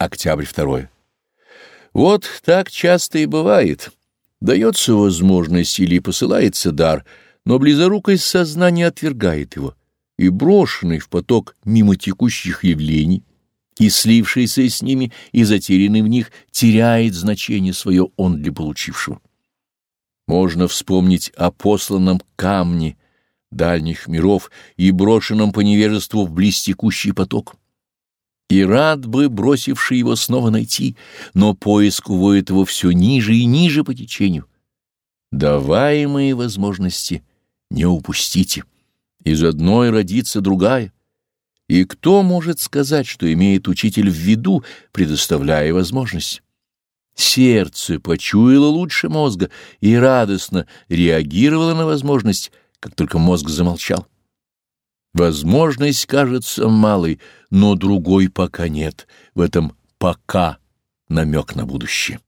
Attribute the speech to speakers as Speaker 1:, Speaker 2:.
Speaker 1: Октябрь 2. Вот так часто и бывает. Дается возможность или посылается дар, но близорукость сознания отвергает его, и брошенный в поток мимо текущих явлений, и слившийся с ними, и затерянный в них, теряет значение свое он для получившего. Можно вспомнить о посланном камне дальних миров и брошенном по невежеству в близтекущий поток. И рад бы, бросивший его, снова найти, но поиск уводит его все ниже и ниже по течению. Даваемые возможности не упустите. Из одной родится другая. И кто может сказать, что имеет учитель в виду, предоставляя возможность? Сердце почуяло лучше мозга и радостно реагировало на возможность, как только мозг замолчал. Возможность кажется малой, но другой пока нет. В этом пока намек на будущее.